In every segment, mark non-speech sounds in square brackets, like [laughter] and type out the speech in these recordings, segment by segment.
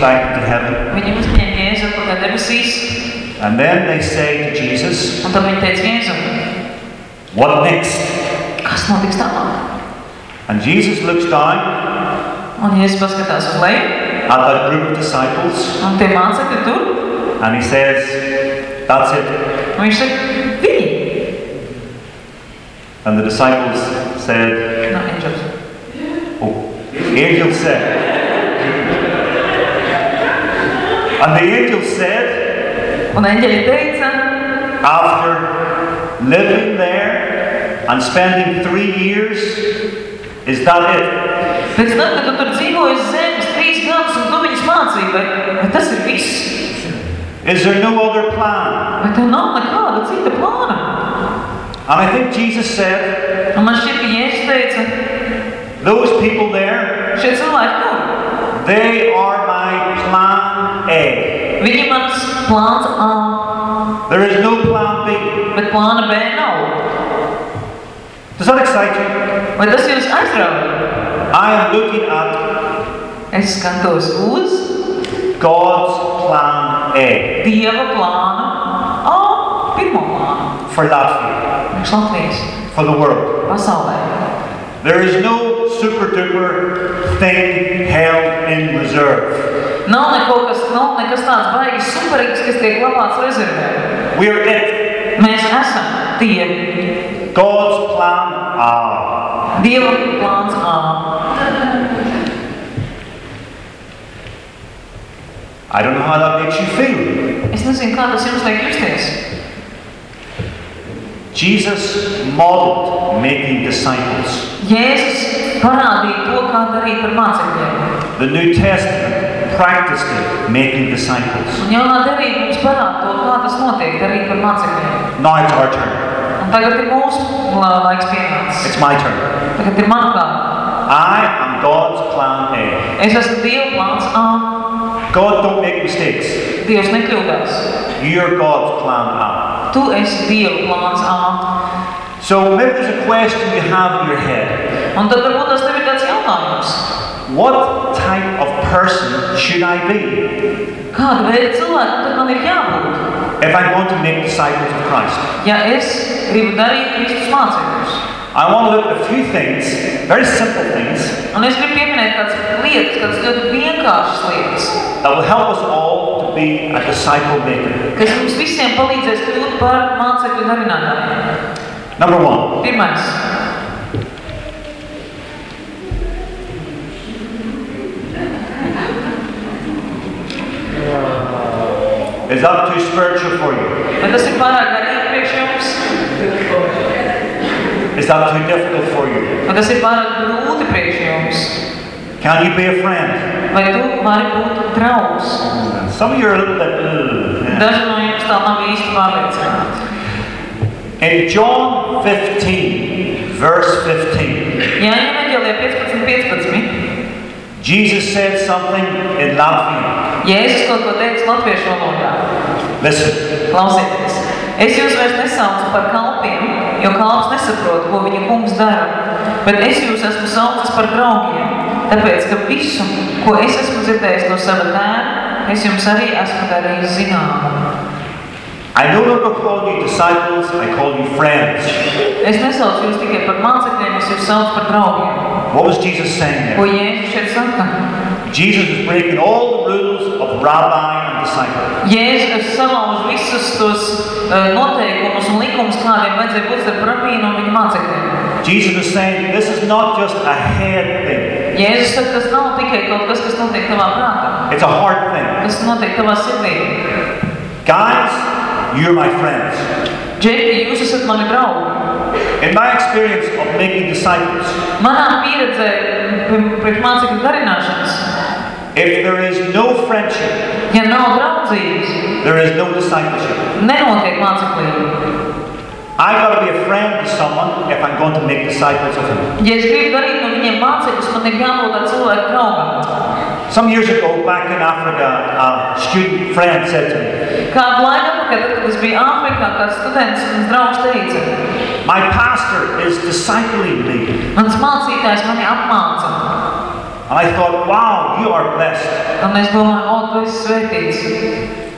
back into heaven. Viņi uzņēma Jēzu atpakaļ debesīs, And then they say to Jesus, un tad viņi teica Jēzum, What next? kas notiks tālāk? And Jesus looks down Un Jēzus paskatās uz leju, at that group of disciples un tie mācekļi tur, and he says, That's it. un viņš saka, viņi! And the disciples said, No, angels. Oh, angel said. And the angel said, Un eņģeļi teica, after living there and spending three years, is that it? pēc tam, kad tu tur dzīvoji uz zemes trīs gadus, un tu viņus mācīji, vai, vai tas ir viss? Is there no other plan? Vai tev nav nekāda cita plāna? And I think Jesus said, Un man šķiet, ka Jēzus teica, those people there, šie cilvēki tur, they are plan A. mans plāns A, There is no plan B. bet plāna B nav. Does that excite you? Vai tas jūs aizrauja? I am looking at Es skatos uz God's plan A Dieva plānu A, pirmo plānu, for Latvia, priekš Latvijas, for the world. pasaulē. There is no super duper thing held in reserve. Nav neko, kas, nav nekas tāds baigi superīgs, kas tiek glabāts rezervē. We are it. Mēs esam tie. God's plan A. Dieva plāns A. I don't know how that makes you feel. Es nezinu, kā tas jums liek justies. Jesus modeled making disciples. Jēzus parādīja to, kā darīt par mācekļiem. The New Testament practiced it, making disciples. Un jaunā derība mums parāda to, kā tas notiek, darīt par mācekļiem. Now it's our turn. Un tagad ir mūsu la- laiks pienācis. It's my turn. Tagad ir man kārta. I am God's plan A. Es esmu Dieva plāns A. God don't make mistakes. Dievs nekļūdās. You're God's plan A. Tu esi Dieva plāns A. So maybe there's a question you have in your head. Un tad varbūt tas tev ir tāds jautājums. What type of person should I be Kāda veida cilvēkam tad man ir jābūt? if I want to make disciples of Christ? Ja es gribu darīt Kristus mācekļus. I want to look at a few things, very simple things, Un es gribu pieminēt kādas lietas, kādas ļoti vienkāršas lietas, that will help us all to be a disciple maker. kas mums visiem palīdzēs kļūt par mācekļu darinātājiem. Number one, Pirmais. Is that too spiritual for you? Vai tas ir pārāk garīgi priekš jums? Is that too difficult for you? Vai tas ir pārāk grūti priekš jums? Can you be a friend? Vai tu vari būt draugs? Some of you are a little bit. "Ugh." Yeah. Daži no jums tā nav īsti pārliecināti. In John 15, verse 15, Jā, Evanģēlijā 15, 15. Jesus said something in Latvian. Jēzus kaut ko teica latviešu valodā. Klausieties, es jūs vairs nesaucu par kalpiem, jo kalps nesaprot, ko viņa kungs dara, bet es jūs esmu saucis par draugiem, tāpēc, ka visu, ko es esmu dzirdējis no sava tēva, es jums arī esmu darījis zināmu. I no longer call you disciples, I call you friends. Es nesaucu jūs tikai par mācekļiem, es jūs saucu par draugiem. What was Jesus saying Ko there? Jēzus šeit saka? Jesus was breaking all the rules of rabbi and disciple. Jēzus salauž visus tos uh, noteikumus un likumus, kādiem vajadzēja būt starp rabīnu un viņa mācekļiem. Jesus was saying this is not just a head thing, Jēzus saka, tas nav tikai kaut kas, kas notiek tavā prātā. it's a heart thing. kas notiek tavā sirdī. Guys, you're my friends. Džeki, jūs esat mani draugi. In my experience of making disciples, Manā pieredzē pie- priekš mācekļu darināšanas, if there is no friendship, ja nav draudzības, there is no discipleship. nenotiek māceklība. I got to be a friend to someone if I'm going to make disciples of him. Ja es gribu darīt no viņiem mācekļus, man ir jābūt tā cilvēku draugam. Some years ago, back in Africa, a student friend said to me, Kādu laiku kad es biju Āfrikā, kāds students, mans draugs teica, My pastor is discipling me. mans mācītājs mani apmāca. And I thought, wow, you are blessed. Un es domāju, o, tu esi svētīts.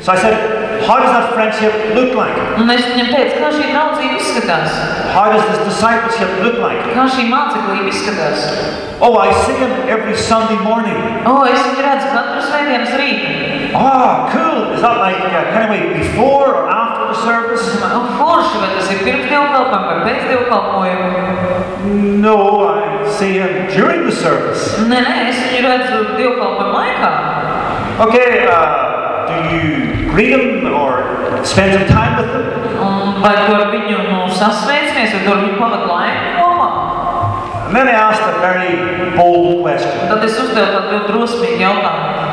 So I said, how does that friendship look like? Un es viņam teicu, kā šī draudzība izskatās, How does this discipleship look like? kā šī māceklība izskatās. Oh, I see him every Sunday morning. O, es viņu redzu katru svētdienas rītu. Ah, cool. Is that like uh, kind of like before or after the service? Es domāju, o, forši, vai tas ir pirms dievkalpojuma vai pēc dievkalpojuma? No, I see him during the service. Nē, nē, es viņu redzu dievkalpojuma laikā. Okay, uh, do you greet him or spend some time with him? Un vai tu ar viņu nu, sasveicamies, vai tu ar viņu pavadi laiku kopā? And then I asked a very bold question. Tad es uzdevu tādu ļoti drosmīgu jautājumu.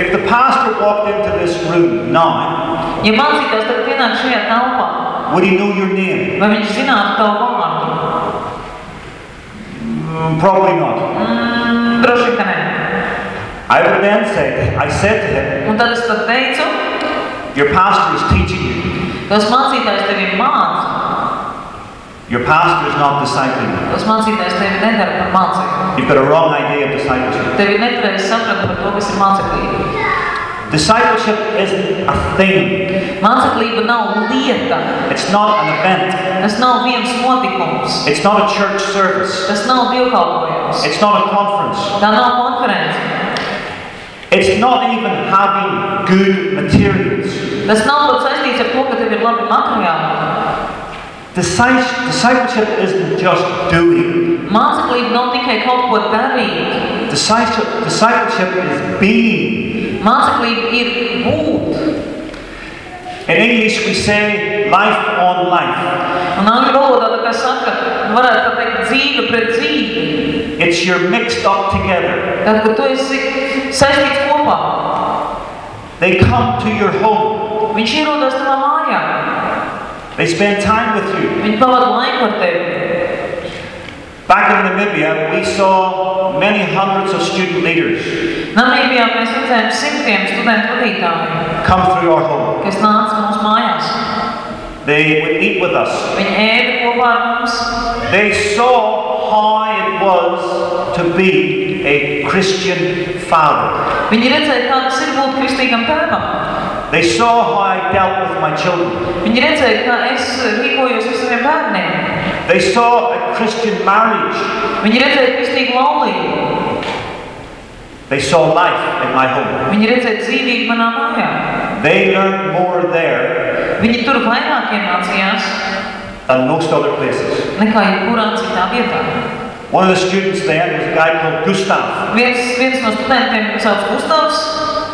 If the pastor walked into this room now, Ja mācītājs tagad ienāk šajā telpā, would he know your name? vai viņš zinātu tavu vārdu? Mm, probably not. Mm, droši vien, ka nē. I would then say, I said to him, Un tad es tad teicu, Your pastor is teaching you. tas mācītājs tevi māca, Your pastor is not discipling you. tas mācītājs tevi nedara par mācekli. You've got a wrong idea of discipleship. Tevi nepareizi saprata par to, kas ir māceklība. Discipleship isn't a thing. Māceklība nav lieta, It's not an event. tas nav viens notikums, It's not a church service. tas nav dievkalpojums, It's not a conference. tā nav konference, It's not even having good materials. tas nav pat saistīts ar to, ka tev ir labi materiāli. Disci- Discipleship isn't just doing. Māceklība nav tikai kaut ko darīt. Discipleship, discipleship is being. Māceklība ir būt. In English, we say life on life. Un angļu valodā tā kā saka, varētu tā teikt dzīve pret dzīvi. It's you're mixed up together. Tad, kad tu esi saistīts kopā, They come to your home. They spend time with you. Viņi pavada laiku ar tevi. Back in Namibia, we saw many hundreds of student leaders Namībijā mēs redzējām simtiem studentu vadītāju, come through our home. kas nāca mūsu mājās. They would eat with us. Viņi ēda kopā ar mums. They saw how it was to be a Christian father. Viņi redzēja, kā tas ir būt kristīgam tēvam. They saw how I dealt with my children. Viņi redzēja, kā es rīkojos ar saviem bērniem. They saw a Christian marriage. Viņi redzēja kristīgu laulību. They saw life in my home. Viņi redzēja dzīvību manā mājā. They learned more there Viņi tur vairāk iemācījās than most other places. nekā jebkurā citā vietā. One of the students then was a guy called Gustav. Viens, viens no studentiem, kas sauc Gustavs,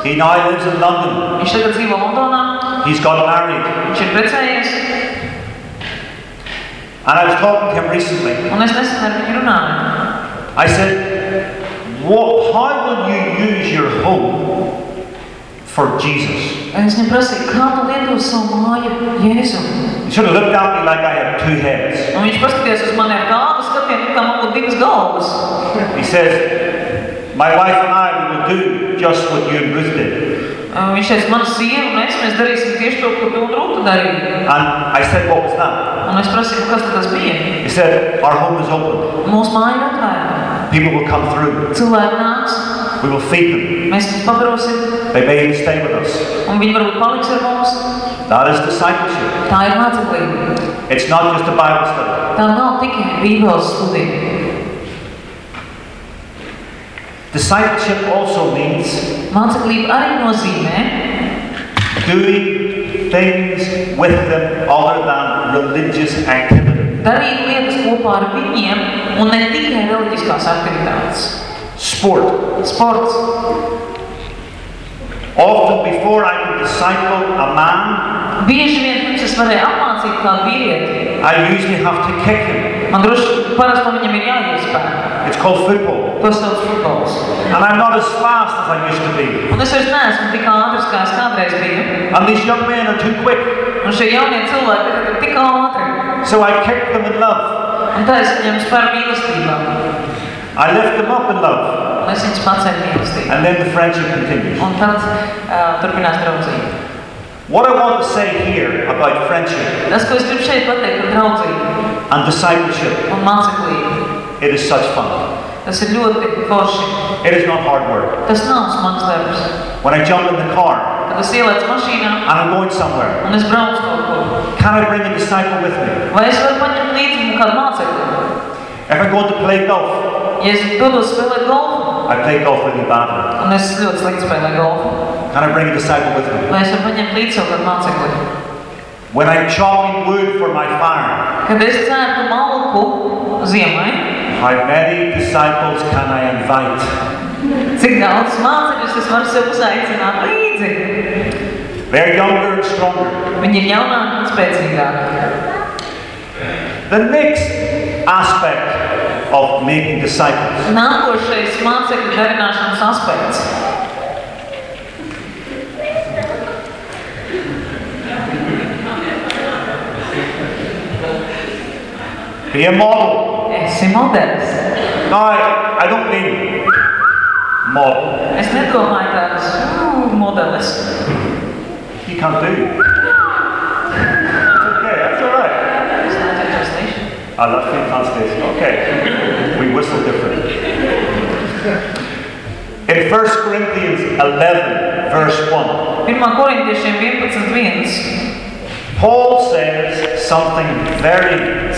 He now lives in London. viņš tagad dzīvo Londonā, He's got married. viņš ir precējies, And I was talking to him recently. un es nesen ar viņu runāju. I said, what, how will you use your home for Jesus? Es viņam prasīju, kā tu lieto savu māju Jēzum. He sort of looked at me like I had two heads. Un viņš paskatījās uz mani ar tādu skatienu, kā man būtu divas galvas. He says, my wife and I we will do just what you and Ruth did. Un Viņš teica, mana sieva un es, mēs darīsim tieši to, ko tu un Rūta darīja. And I said, what was that? Un es prasīju, kas tad tas bija? He said, our home is open. Mūsu māja ir atvērta. People will come through. Cilvēki nāks, We will feed them. mēs viņus pabarosim, They may even stay with us. un viņi varbūt paliks ar mums. That is discipleship. Tā ir māceklība. It's not just a Bible study. Tā nav tikai Bībeles studija. Discipleship also means Māceklība arī nozīmē doing things with them other than religious activity. darīt lietas kopā ar viņiem un ne tikai reliģiskās aktivitātes. Sport. Sports. Often before I can disciple a man, Bieži vien pirms es varēju apmācīt kādu vīrieti. I usually have to kick him. Man droši parasti man viņam ir jāiespēj. It's called football. To sauc futbols. And I'm not as fast as I used to be. Un es vairs neesmu tik ātrs, kā es kādreiz biju. And these young men are too quick. Un šie jaunie cilvēki tagad ir tik ātri. So I kick them in love. Un tā es viņiem spēru mīlestībā. I lift them up in love. Un es viņus pacēlu mīlestībā. And then the friendship continues. Un tad uh, turpinās draudzība. What I want to say here about friendship Tas, ko es gribu šeit pateikt par draudzību and discipleship, un māceklību, it is such fun. Tas ir ļoti forši. It is not hard work. Tas nav smags darbs. When I jump in the car Kad es ielaicu mašīnā and I'm going somewhere, un es braucu kaut kur, can I bring a disciple with me? vai es varu paņemt līdzi kādu mācekli? If I go to play golf, Ja es dodos spēlēt golfu, I play golf really badly. un es ļoti slikti spēlēju golfu, Can I bring a disciple with me? vai es varu paņemt līdzi savu kādu mācekli? When I'm chopping wood for my farm, Kad es cērtu malku ziemai, how many disciples can I invite? cik daudz mācekļus es varu sev uzaicināt līdzi? They're younger and stronger. Viņi ir jaunāki un spēcīgāki. The next aspect of making disciples Nākošais mācekļu darināšanas aspekts. Be a eh, model. Esi modelis. No, I, don't mean model. Es nedomāju tādas "Ū, uh, modelis. You can't do. It's okay, that's all right. Es nezinu, translation. I love film translation. Okay. We whistle different. In 1 Corinthians 11, verse 1, 1. korintiešiem 11.1. Paul says something very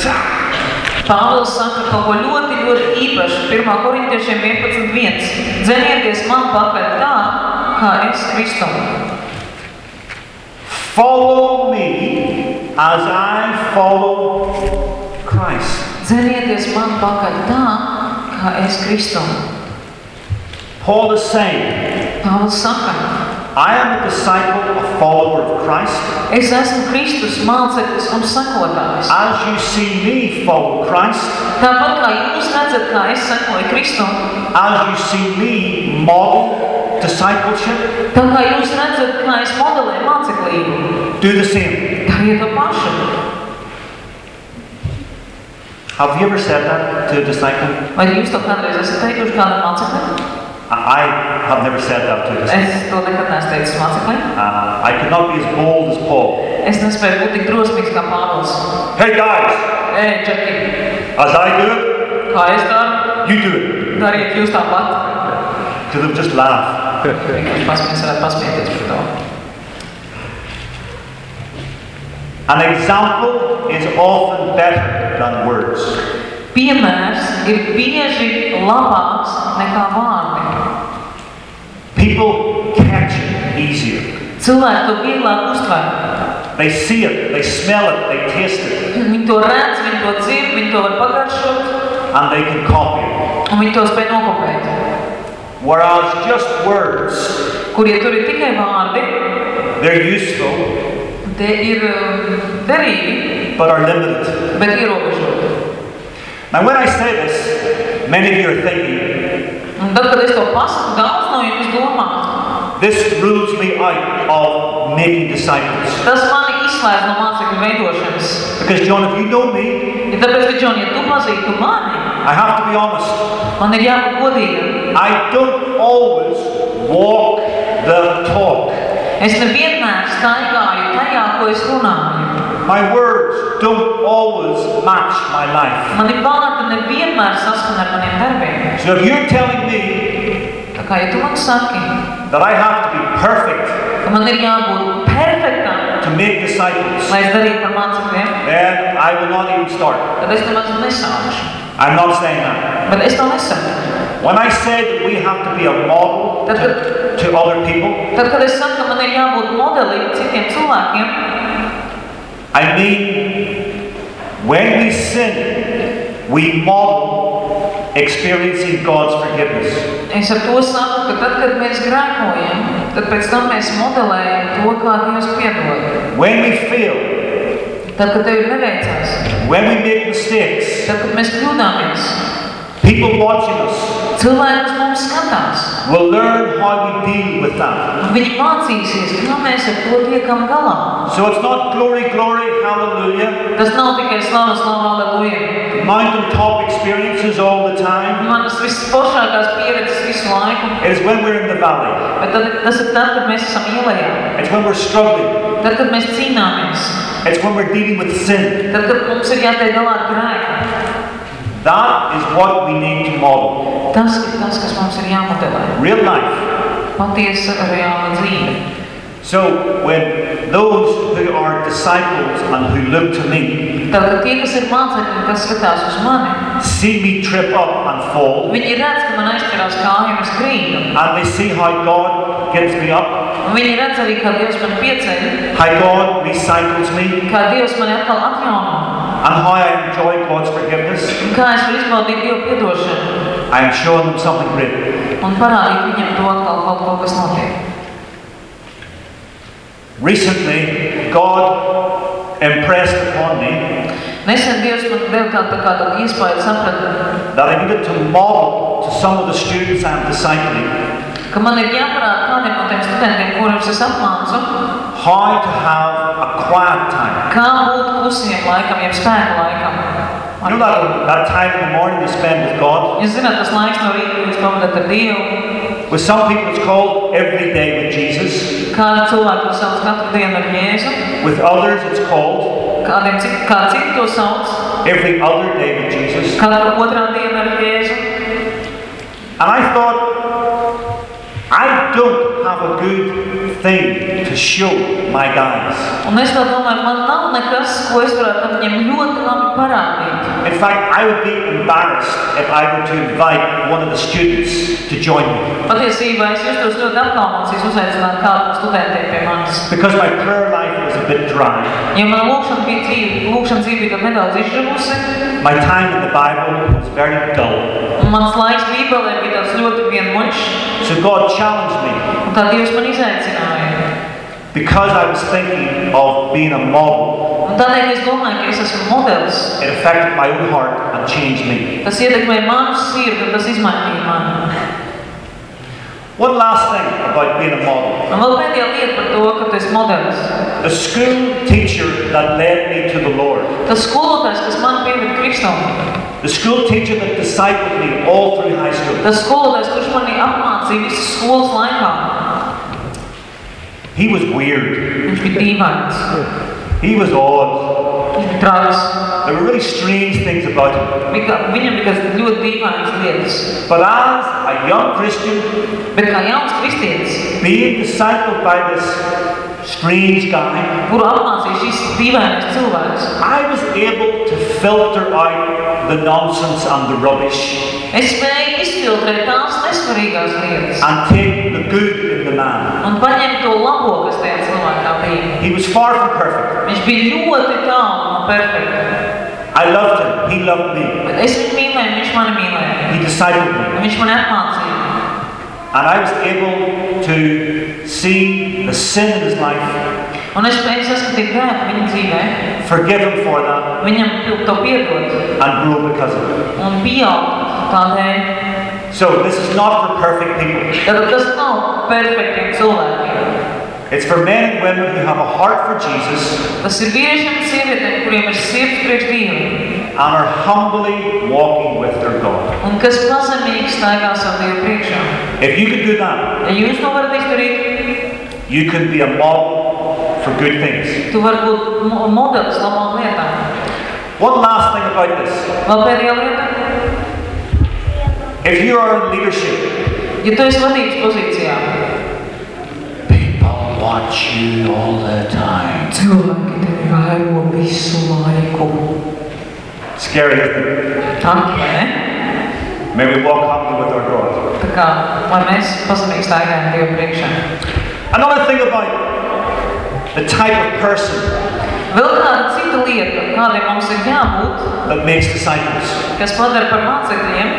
Pāvils saka kaut ko ļoti, ļoti īpašu. 1. korintiešiem 11.1. Dzenieties man pakaļ tā, kā es Kristum. follow me as I follow Christ. Dzenieties man pakaļ tā, kā es Kristum. Paul is saying, Pāvils saka, I am a disciple, a follower of Christ. es esmu Kristus māceklis un sakotājs. As you see me follow Christ, Tāpat kā jūs redzat, kā es sekoju Kristum, as you see me model discipleship, tā kā jūs redzat, kā es modelēju māceklību, do the same. dariet to pašu. Have you ever said that to a disciple? Vai jūs to kādreiz esat teikuši kādam māceklim? I have never said that to a disciple. Es to nekad neesmu teicis māceklim. Uh, I could not be as bold as Paul. Es nespēju būt tik drosmīgs kā Pāvils. Hey guys, Hey, Jackie! as I do it, kā es daru, you do it. dariet jūs tāpat. To them, just laugh. Vienkārši pasmies, varētu pasmieties par to. An example is often better than words. Piemērs ir bieži labāks nekā vārdi. People catch it easier. Cilvēki to vieglāk uztver. They see it, they smell it, they taste it, Viņi to redz, viņi to dzird, viņi to var pagaršot, and they can copy it. un viņi to spēj nokopēt. Whereas just words, Kur, ja tur ir tikai vārdi, they're useful, tie ir um, derīgi, but are limited. bet ierobežoti. Now, when I say this, many of you are thinking, Un tad, kad es to pasaku, daudz no jums domā, this rules me out of making disciples. tas mani izslēdz no mācekļu veidošanas. Because, John, if you know me, Ja tāpēc, ka, Džon, ja tu pazītu mani, I have to be honest. man ir jābūt godīgam. I don't always walk the talk. Es nevienmēr staigāju tajā, ko es runāju. My words don't always match my life. Mani vārdi nevienmēr saskan ar maniem darbiem. So if you're telling me Tā kā, ja tu man saki, that I have to be perfect ka man ir jābūt perfektam, to make disciples, lai es darītu par mācekļiem, then I will not even start. tad es nemaz nesākšu. I'm not saying that. Bet es to nesaku. When I say that we have to be a model to, to other people, Tad, kad es saku, ka man ir jābūt modelim citiem cilvēkiem, I mean when we sin, we model experiencing God's forgiveness. es ar to saku, ka tad, kad mēs grēkojam, tad pēc tam mēs modelējam to, kā Dievs piedod. When we fail, Tad, kad tev ir neveicās, when we make mistakes, tad, kad mēs kļūdāmies, people watching us cilvēki uz mums skatās. will learn how we deal with that. Un Viņi mācīsies, kā mēs ar to tiekam galā. So it's not glory, glory, hallelujah, Tas nav tikai slava, slava, aleluja. mountaintop experiences all the time. Manas visforšākās pieredzes visu laiku. It is when we're in the valley. Bet tad, tas ir tad, kad mēs esam ielējā. It's when we're struggling. Tad, kad mēs cīnāmies. It's when we're dealing with sin. Tad, kad mums ir jātiek galā ar grēku. That is what we need to model. Tas ir tas, kas mums ir jāmodelē. Real life. Patiesa, reāla dzīve. So when those who are disciples and who look to me Tātad tie, kas ir mācekļi, kas skatās uz mani, see me trip up and fall, viņi redz, ka man aizķerās kāja un es krītu. and they see how God gets me up, viņi redz arī, kā Dievs man pieceļ, how God recycles me, kā Dievs mani atkal atjauno. And how I enjoy God's forgiveness. Un kā es varu izbaudīt Dievu piedošanu I am showing them something great. un parādīt viņam to atkal kaut ko, kas notiek. Recently, God impressed upon me Nesen Dievs man deva tādu tā kā tādu iespēju sapratni, that I needed to model to some of the students I'm discipling ka man ir jāparāda kādiem no tiem studentiem, kurus es apmācu, how to have a quiet time. kā būt klusiem laikam, jeb spēku laikam. You know that, that time in the morning you spend with God? Jūs zināt, tas laiks no rīta, jūs pavadat ar Dievu, With some people it's called every day with Jesus. kāda cilvēka to sauc katru dienu ar Jēzu, With others it's called kādiem kā citi to sauc, every other day with Jesus. otrā ar Jēzu. And I thought, don't have a good thing to show my guys. Un es tā domāju, man nav nekas, ko es varētu viņiem ļoti labi parādīt. In fact, I would be embarrassed if I were to invite one of the students to join me. Patiesībā es justos ļoti apkaunots, ja es uzaicinātu kādu no studentiem pie manis. Because my prayer life was a bit dry. Ja mana lūkšana bija dzīve, lūkšana dzīve bija tad nedaudz izžuvusi, My time in the Bible was very dull. un mans laiks Bībelē bija tāds ļoti vienmuļš, So God challenged me un tā Dievs man izaicināja. Because I was thinking of being a model. Un tādēļ es domāju, ka es esmu modelis. It affected my own heart and changed me. Tas ietekmē manu sirdi, un tas izmainīja mani. One last thing about being a model. Un vēl pēdējā lieta par to, ka tu esi modelis. The school teacher that led me to the Lord, Tas skolotājs, kas man pieved Kristum, the school teacher that discipled me all through high school, tas skolotājs, kurš mani apmācīja visas skolas laikā, he was weird. viņš bija dīvains, He was odd. viņš bija traks. There were really strange things about him. Bija kā- Viņam bija kādas ļoti dīvainas lietas. But as a young Christian, Bet kā jauns kristietis, being discipled by this strange guy, kuru apmācīja šis dīvainais cilvēks, I was able to filter out the nonsense and the rubbish es spēju izfiltrēt tās nesvarīgās lietas and take the good in the man. un paņemt to labo, kas tajā cilvēkā bija. He was far from perfect. Viņš bija ļoti tālu no perfekta. I loved him. He loved me. Bet es viņu mīlēju, viņš mani mīlēja. He discipled me. Un viņš mani apmācīja. And I was able to see the sin in his life, Un es spēju saskatīt grēku viņa dzīvē, forgive him for that, viņam to piedot and grow because of it. un pieaugt tādēļ. So this is not for perfect people. Tad tas nav perfektiem cilvēkiem. It's for men and women who have a heart for Jesus Tas ir vīriešiem un sievietēm, kuriem ir sirds priekš Dievu and are humbly walking with their God. Un kas pazemīgi staigā savu Dievu priekšā. If you can do that, Ja jūs to varat izdarīt, you can be a model for good things. tu vari būt mo- modelis labām lietām. One last thing about this. Vēl pēdējā lieta. If you are in leadership, Ja tu esi vadības pozīcijā, people watch you all the time. cilvēki tevi vēro visu laiku. Scary, isn't it? Traki, vai ne? May we walk humbly with our God. Tā kā, lai mēs pazemīgi staigājam Dievu priekšā. Another thing about the type of person Vēl kāda cita lieta, kādai mums ir jābūt, that makes disciples. kas padara par mācekļiem.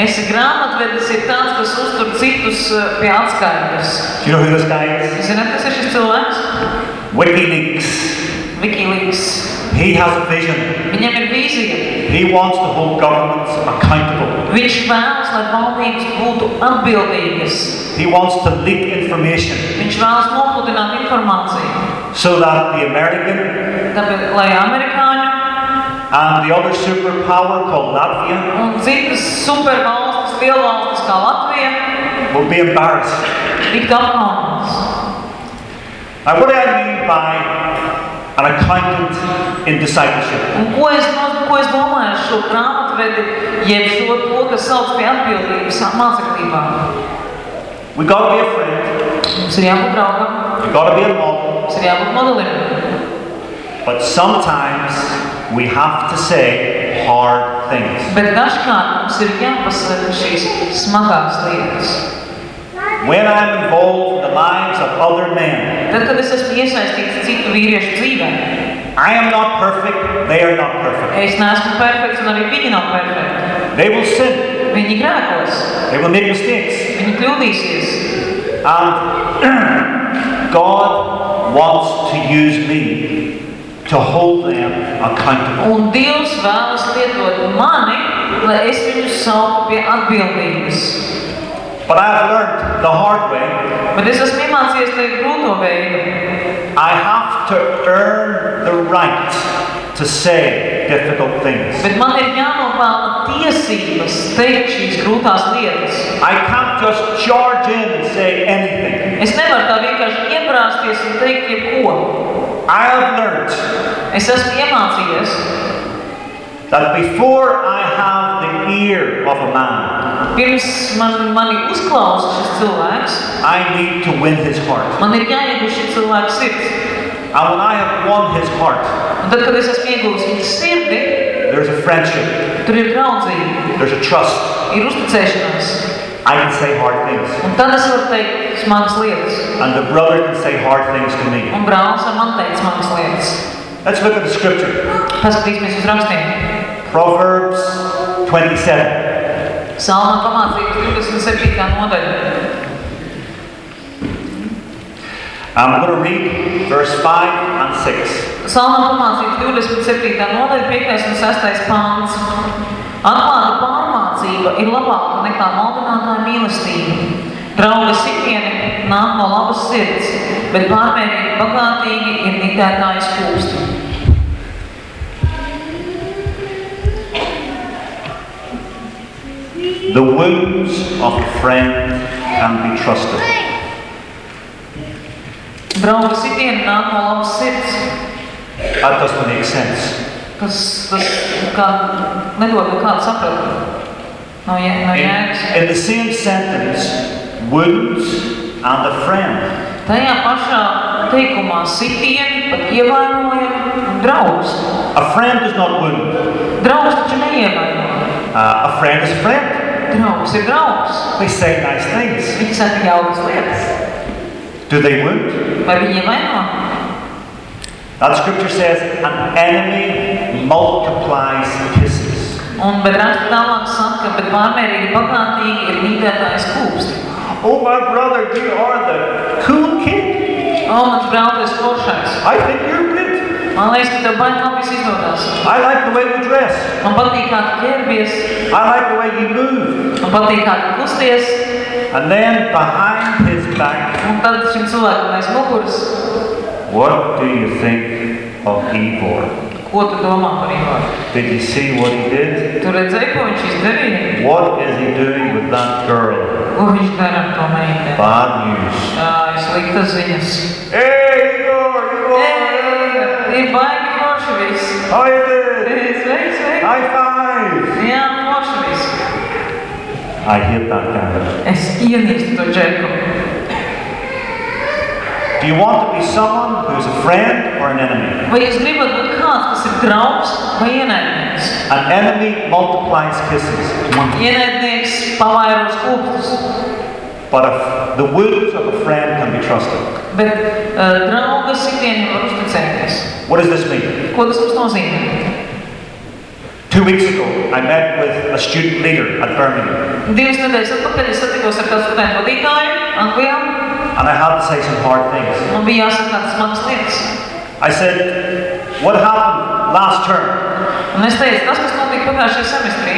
Esi grāmatvedis ir tāds, kas uztur citus eh, pie atskaites. Do you know who this guy is? Zināt, kas ir šis cilvēks? WikiLeaks. Wikileaks. He has a vision. Viņam ir vīzija. He wants to hold governments accountable. Viņš vēlas, lai valdības būtu atbildīgas. He wants to leak information Viņš vēlas nopludināt informāciju. so that the American Tāpēc, lai amerikāņu and the other superpower called Latvia un citas supervalstis, lielvalstis kā Latvija, will be embarrassed. tiktu apkaunotas. Now, what do I mean by an accountant in discipleship. Un ko es, no- ko es domāju ar šo grāmatvedi, jeb šo to, kas sauc pie atbildības māceklībā? We got to be a friend. Mums ir jābūt draugam, We got to be a model. mums ir jābūt modelim. But sometimes we have to say hard things. Bet dažkārt mums ir jāpasaka šīs smagās lietas. When I'm involved in the lives of other men, Tad, kad es esmu iesaistīts citu vīriešu dzīvē, I am not perfect, they are not perfect. es neesmu perfekts un arī viņi nav perfekti. They will sin, Viņi grēkos, they will make mistakes. viņi kļūdīsies. And [clears throat] God wants to use me to hold them accountable. Un Dievs vēlas lietot mani, lai es viņus sauktu pie atbildības. But I have learned the hard way Bet es esmu iemācījies to grūto veidu. I have to earn the right to say difficult things. Bet man ir jānopelna tiesības teikt šīs grūtās lietas. I can't just charge in and say anything. Es nevaru tā vienkārši iebrāzties un teikt jebko. I have learned Es esmu iemācījies, that before I have the ear of a man, pirms man, mani uzklausa šis cilvēks, I need to win his heart. man ir jāiegūst šī cilvēka sirds. And when I have won his heart, Un tad, kad es esmu iegūmis viņa sirdi, there's a friendship, tur ir draudzība, there's a trust. ir uzticēšanās. I can say hard things. Un tad es varu teikt smagas lietas. And the brother can say hard things to me. Un brālis var man teikt smagas lietas. Let's look at the scripture. Paskatīsimies uz rakstiem. Proverbs 27. Salmā pamācības 27. nodaļa. I'm going to read verse 5 and 6. Salmā pamācības 27. nodaļa, 5. un 6. pāns. Atklāta pārmācība ir labāka nekā maldinātāja mīlestība. Drauga sitieni nāk no labas sirds, bet pārmērīgi bagātīgi ir mitētājas kūsti. The wounds of a friend can be trusted. Drauga sitieni nāk no labas sirds. That doesn't make sense. Tas, tas kā, nedod nekādu sapratu no, jē, no In, jēgas. in the same sentence, wounds and a friend. Tajā pašā teikumā sitieni pat ievainojam un draugs. A friend is not wound. Draugs taču neievaino. Uh, a friend is a friend. Draugs ir draugs. They say nice things. Viņi saka jaukas lietas. Do they wound? Vai viņi ievaino? That scripture says, an enemy multiplies kisses. Un, bet raksta tālāk saka, bet pārmērīgi bagātīgi ir mītētājs kūpsti. Oh, my brother, you are the cool kid. O, mans brautais foršais. I think you're. Man liekas, ka tev baigi labi viss izdodas. I like the way you dress. Man patīk, kā tu ģērbies. I like the way you move. Man patīk, kā tu kusties. And then behind his back, Un tad šim cilvēkam aiz muguras, what do you think of Ivor? ko tu domā par Ivaru? Did you see what he did? Tu redzēji, ko viņš izdarīja? What is he doing with that girl? Ko viņš dara ar to meiteni? Bad news. Ā, sliktas ziņas. Ej, ir baigi forši viss. Doing? Sveiki, sveiki. High five! Jā, forši viss. I hate that guy. Es ienīstu to džeku. Do you want to be someone who's a friend or an enemy? Vai jūs gribat būt kāds, kas ir draugs vai ienaidnieks? An enemy multiplies kisses. Ienaidnieks pavairos kūpstus, But if the words of a friend can be trusted. bet uh, drauga sitieniem var uzticēties. What does this mean? Ko tas mums nozīmē? Two weeks ago, I met with a student leader at Birmingham, Divas nedēļas atpakaļ es satikos ar kādu studentu vadītāju Anglijā. and I had to say some hard things. Man bija jāsaka kādas smagas lietas. I said, What happened last term? Un es teicu, tas, kas notika pagājušajā semestrī,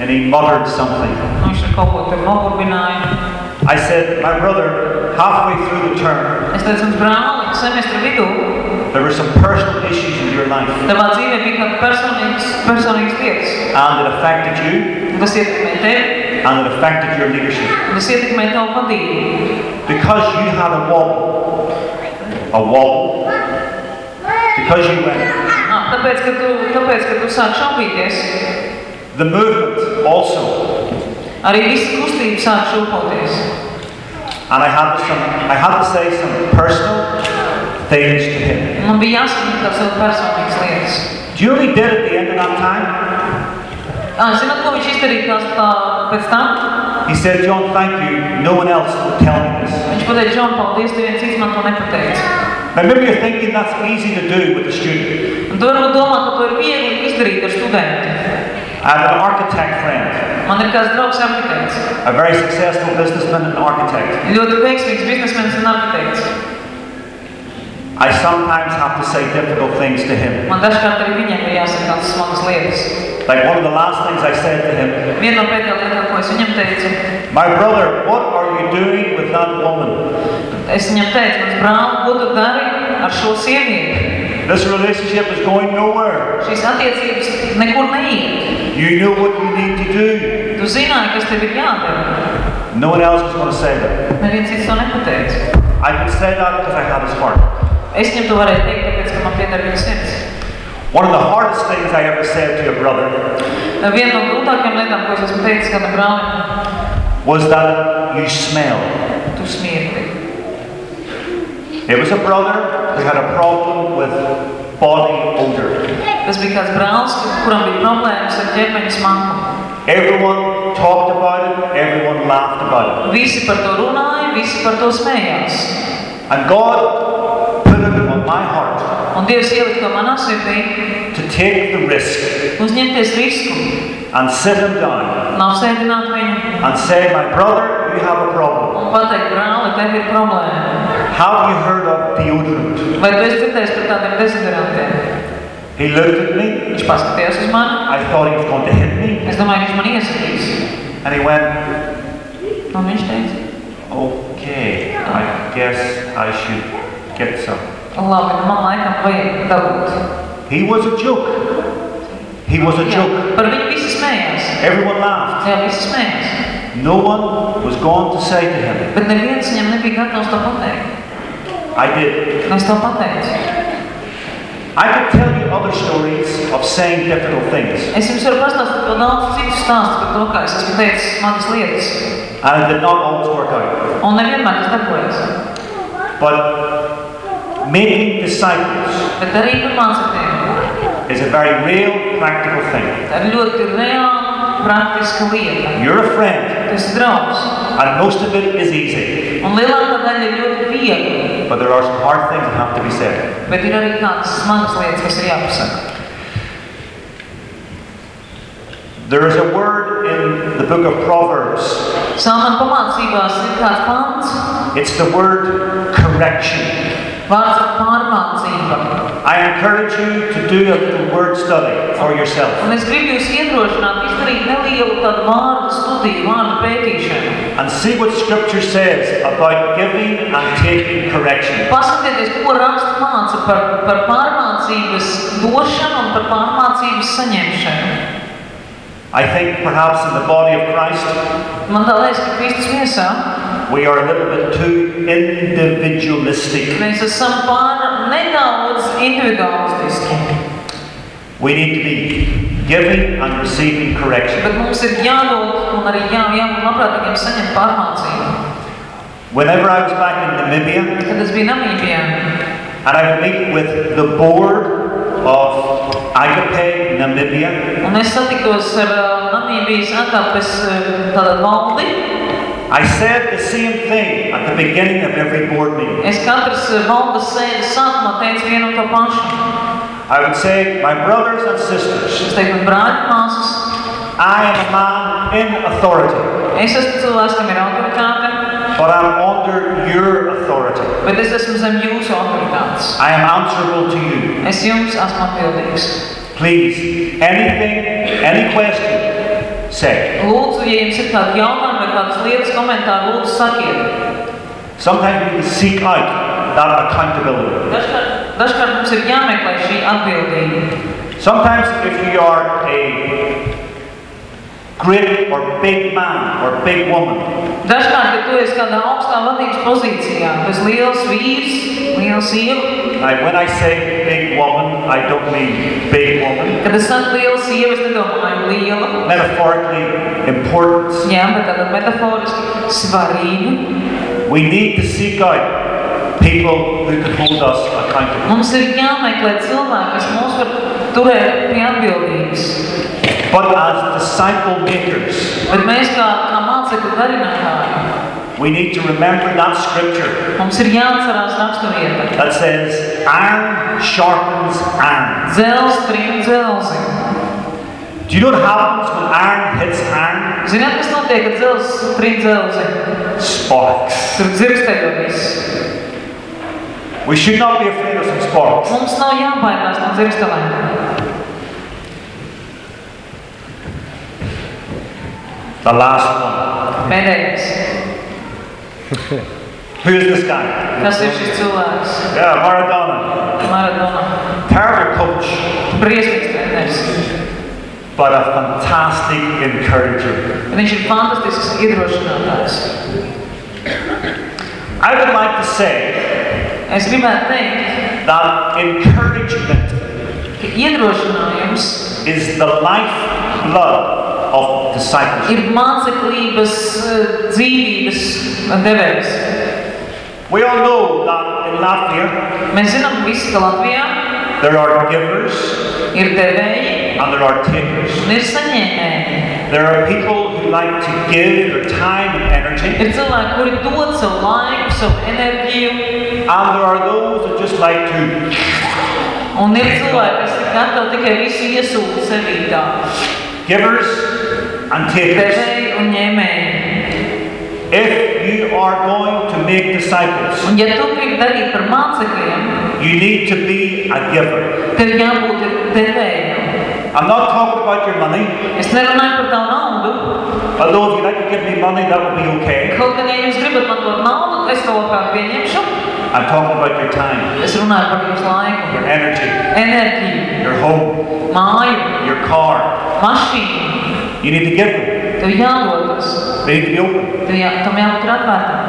And he muttered something. un viņš ar kaut ko tur nogurbināja. I said, My brother, halfway through the term, Es teicu, mums brāli, semestra vidū, there were some personal issues in your life, tavā dzīvē bija kāda personīgas, personīgas lietas. and it affected you, Un Tas ietekmē tevi, and it affected your leadership. un tas ietekmē tavu vadību. Because you had a wobble, a wobble, because you went, Ah, tāpēc, ka tu, tāpēc, ka tu sāk šaubīties, The movement also. Arī visa kustība sāk šūpoties. And I had some I had to say some personal things to him. Man bija jāsaka tās vēl personīgas lietas. Do you know what he did at the end of that time? Ā, zināt, ko viņš izdarīja tās tā pēc tam? He said, John, thank you. No one else will tell me this. Viņš pateica, Džon, paldies, neviens cits man to nepateica. Now maybe you're thinking that's easy to do with a student. Un tu varbūt domā, ka to ir viegli izdarīt ar studentu. I have an architect friend, Man ir kāds draugs arhitekts. a very successful businessman and architect. Ļoti veiksmīgs biznesmenis un arhitekts. I sometimes have to say difficult things to him. Man dažkārt arī viņiem ir jāsaka tādas smagas lietas. Like one of the last things I said to him, Viena no pēdējām lietām, ko es viņam teicu, My brother, what are you doing with that woman? es viņam teicu, mans brāl, ko tu dari ar šo sievieti? This relationship is going nowhere. Šīs attiecības nekur neiet. You know what you need to do. Tu zināji, kas tev ir jādara. No one else was going to say that. Neviens cits to nepateica. I could say that because I had his heart. Es viņam to varēju teikt, tāpēc, ka man pieder viņa sirds. One of the hardest things I ever said to a brother Viena no grūtākajām lietām, ko es esmu teicis kādam brālim, was that you smell. tu smirdi. It was a brother who had a problem with body odor. Bija kāds brālis, kuram bija problēmas ar ķermeņa smagumu. Everyone talked about it, everyone laughed about Visi par to runāja, visi par to smējās. it. And God put it on my heart Un Dievs ielika to manā sirdī, to take the risk uzņemties risku, and sit him down nav sēdināt viņu and say, My brother, you have a problem. un pateikt, brāli, tev ir problēma. Have you heard of deodorant? Vai tu esi dzirdējis par tādiem dezodorantiem? He looked at me. Viņš paskatījās uz mani. I thought he was going to hit me. Es domāju, ka viņš man iesakīs. And he went, Un viņš teica, Okay, I guess I should get some. labi, nu man laikam vajag dabūt. He was a joke. He was a Jā, joke. par viņu visi smējās. Everyone laughed. Jā, visi smējās. No one was going to say to him, Bet neviens viņam nebija gatavs to pateikt. I did. Un Es to pateicu. I could tell you other stories of saying difficult things, Es jums varu pastāstīt vēl daudz citu stāstu par to, kā es esmu teicis manas lietas. and it did not always work out. Un nevienmēr tas darbojas. But making disciples Bet arī par mācekļiem. is a very real, practical thing. Tā ir ļoti reāla, praktiska lieta. You're a friend, Tas ir draugs. and most of it is easy, Un lielākā daļa ir ļoti viegli. but there are some hard things that have to be said. Bet ir arī kādas smagas lietas, kas ir jāpasaka. There is a word in the book of Proverbs. Salman pamācībās ir kāds pants, It's the word correction. Vārds ir pārmācība. I encourage you to do a little word study for yourself. Un es gribu jūs iedrošināt izdarīt nelielu tādu vārdu studiju, vārdu pētīšanu. and see what Scripture says about giving and taking correction. Paskatieties, ko raksts māca par, par pārmācības došanu un par pārmācības saņemšanu. I think perhaps in the body of Christ, Man tā liekas, ka Kristus miesā we are a little bit too individualistic. mēs esam pār nedaudz individualistiski. We need to be giving and receiving correction. Bet mums ir jādod un arī jā, jābūt labprātīgiem saņemt pārmācību. Whenever I was back in Namibia Kad es biju Namībijā, and I would meet with the board of Agape Namibia, un es satikos ar ā, Namībijas atkāpes tādu valdi, I said the same thing at the beginning of every board meeting. es katras ā, valdes sēdes sākumā teicu vienu un to pašu. I would say, My brothers and sisters, Es teiktu, brāļi, māsas, I am a man in authority, es esmu cilvēks, kam ir autoritāte, but I'm under your authority. bet es esmu zem jūsu autoritātes. I am answerable to you. Es jums esmu atbildīgs. Please, anything, any question, say. Lūdzu, ja jums ir kādi jautājumi vai kādas lietas, komentāri, lūdzu, sakiet. Sometimes we seek out that accountability. Dažkārt, dažkārt mums ir jāmeklē šī atbildība. Sometimes, if you are a great or big man or big woman, Dažkārt, ja tu tu esi kādā augstā vadības pozīcijā, tu esi liels vīrs, liels sieva. Now, when I say big woman, I don't mean big woman. Kad es saku liela sieva, es nedomāju liela. Metaphorically important. Jā, bet tāda metaforiski svarīga. We need to seek out people who can hold us accountable. Mums ir jāmeklē cilvēki, kas mūs var turēt pie atbildības. But as disciple makers, Bet mēs kā, kā mācekļu darinātāji, we need to remember that scripture mums ir jāatcerās raksturvieta. that says, iron sharpens iron. Dzels trim dzelzi. Do you know what happens when iron hits iron? Zināt, kas notiek, kad dzels trim dzelzi? Sparks. Tur dzirkstējo viss. We should not be afraid of some sparks. Mums nav jābaidās no dzirkstelēm. The last one. Pēdējais. [laughs] Who is this guy? Kas ir šis cilvēks? Yeah, Maradona. Maradona. Terrible coach, Briesmīgs treneris. but a fantastic encourager. Viņš ir fantastisks iedrošinātājs. I would like to say Es gribētu teikt, that encouragement is the lifeblood of discipleship. ir māceklības eh, dzīvības devējs. We all know that in Latvia Mēs zinām visi, ka Latvijā there are givers ir devēji and there are takers. un ir saņēmēji. There are people who like to give their time and energy, Ir cilvēki, kuri dod savu laiku, savu enerģiju, and there are those who just like to un ir cilvēki, kas ir gatavi tikai visu iesūkt sevī tā. givers and takers. Devēji un ņēmēji. If you are going to make disciples, Un ja tu gribi darīt par mācekļiem, you need to be a giver. tev jābūt ir devējam. I'm not talking about your money, Es nerunāju par tavu naudu. although if you'd like to give me money, that would be okay. Kaut gan, ja jūs gribat man dot naudu, es to labprāt pieņemšu. I'm talking about your time, Es runāju par jūsu laiku, your energy, enerģiju, your home, māju, your car. mašīnu. You need to give them. Tev jādod tas. They need to be open. Tev jā, tam jābūt atvērtam.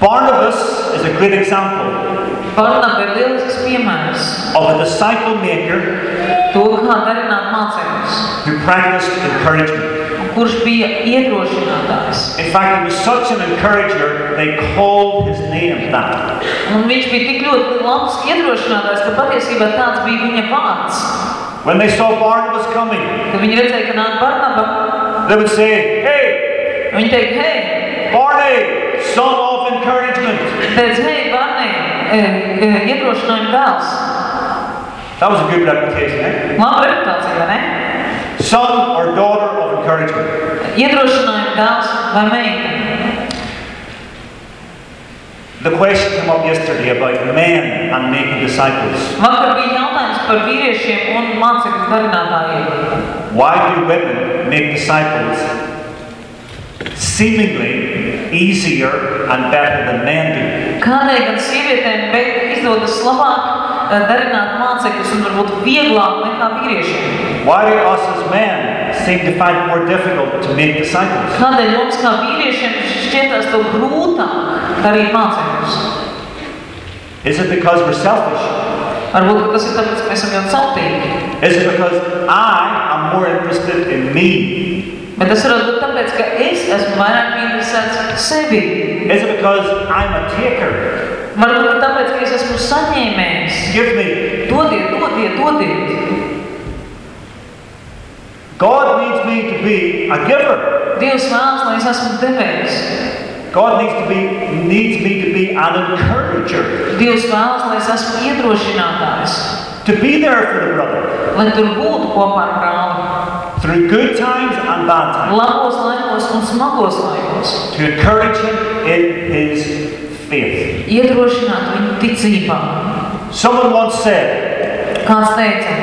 Barnabas is a great example Barnaba ir lielisks piemērs of a disciple maker to, kā darināt mācekļus, who practiced encouragement. kurš bija iedrošinātājs. In fact, he was such an encourager, they called his name that. Un viņš bija tik ļoti labs iedrošinātājs, ka patiesībā tāds bija viņa vārds. When they saw Barnabas coming, Kad viņi redzēja, ka nāk Barnaba, they would say, Hey, viņi teica, hei, Barney, son of encouragement. teica, hei, Barnī, iedrošinājuma dēls. That was a good reputation, eh? Laba reputācija, vai ne? Son or daughter of encouragement. Iedrošinājuma dēls vai meita. The question came up yesterday about men and making disciples. Vakar bija jautājums par vīriešiem un mācekļu darinātājiem. Why do women make disciples seemingly easier and better than men do? Kādēļ gan sievietēm be- izdodas labāk eh, darināt mācekļus un varbūt vieglāk nekā vīriešiem? Why do us as men seem to find it more difficult to make disciples? Kādēļ mums kā vīriešiem šķietās to grūtāk darīt mācekļus? Is it because we're selfish? Varbūt ka tas ir tāpēc, ka mēs esam ļoti saltīgi. Is it because I am more interested in me? Bet tas varētu būt tāpēc, ka es esmu vairāk interesēts sevi. Is it because I'm a taker? Varbūt ka tāpēc, ka es esmu saņēmējs. Give me. Dodiet, dodiet, dodiet. God needs me to be a giver. Dievs vēlas, lai es esmu devējs. God needs to be needs me to be an encourager. Dievs vēlas, lai es esmu iedrošinātājs. To be there for the brother Lai tur būtu kopā ar brāli. through good times and bad times. Labos laikos un smagos laikos. To encourage him in his faith. Iedrošināt viņu ticībā. Someone once said, Kāds teica,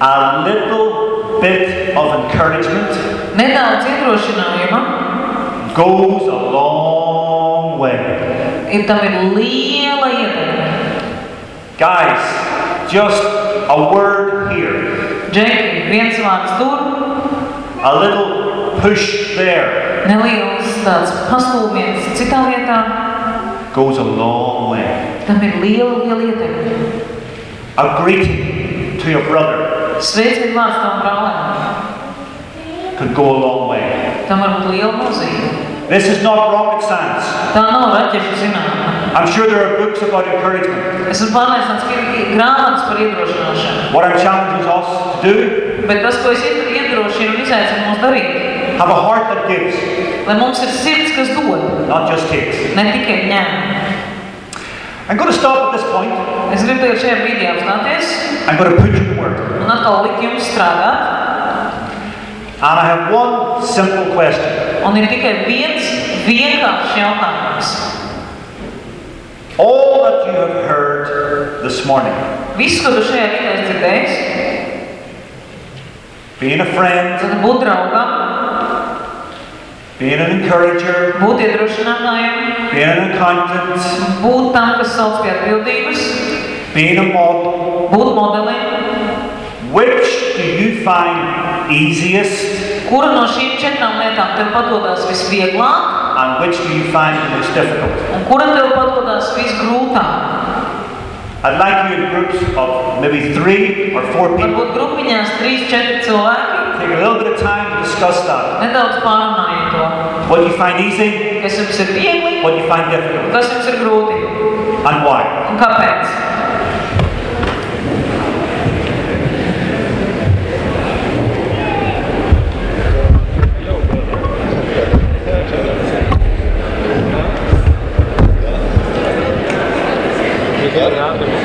a little bit of encouragement nedaudz iedrošinājuma goes a long way. ir tam ir liela ietekme. Guys, just a word here, Džeki, viens vārds tur, a little push there. Neliels tāds pastūmiens citā vietā, goes a long way. tam ir liela, liela ietekme. A greeting to your brother Sveicienu vārds tam brālēm, could go a long way. tam var būt liela nozīme. This is not rocket science. Tā nav raķešu zinātne. I'm sure there are books about encouragement. Esmu pārliecināts, ka ir grāmatas par iedrošināšanu. What I'm challenging us to do, Bet tas, ko es ied- iedrošinu un izaicinu mūs darīt, have a heart that gives, lai mums ir sirds, kas dod, not just takes. ne tikai ņem. I'm going to stop at this point. Es tagad šajā brīdī apstāties I'm going to put you to work. un atkal likt jums strādāt. And I have one simple question. Un ir tikai viens vienkāršs jautājums. All that you have heard this morning, Viss, ko tu šajā rītā esi dzirdējis, being a friend, būt draugam, being an encourager, būt iedrošinātājiem, being an accountant, būt tam, kas sauc pie atbildības, being a model, būt modelim. which do you find easiest? Kura no šīm četrām lietām tev padodas visvieglāk, and which do you find the most difficult? un kura tev padodas visgrūtāk? I'd like you in groups of maybe three or four people. Varbūt grupiņās trīs, četri cilvēki Take a little bit of time to discuss that. nedaudz pārunājiet to, What do you find easy? kas jums ir viegli, What do you find difficult? kas jums ir grūti And why? un kāpēc. Yeah.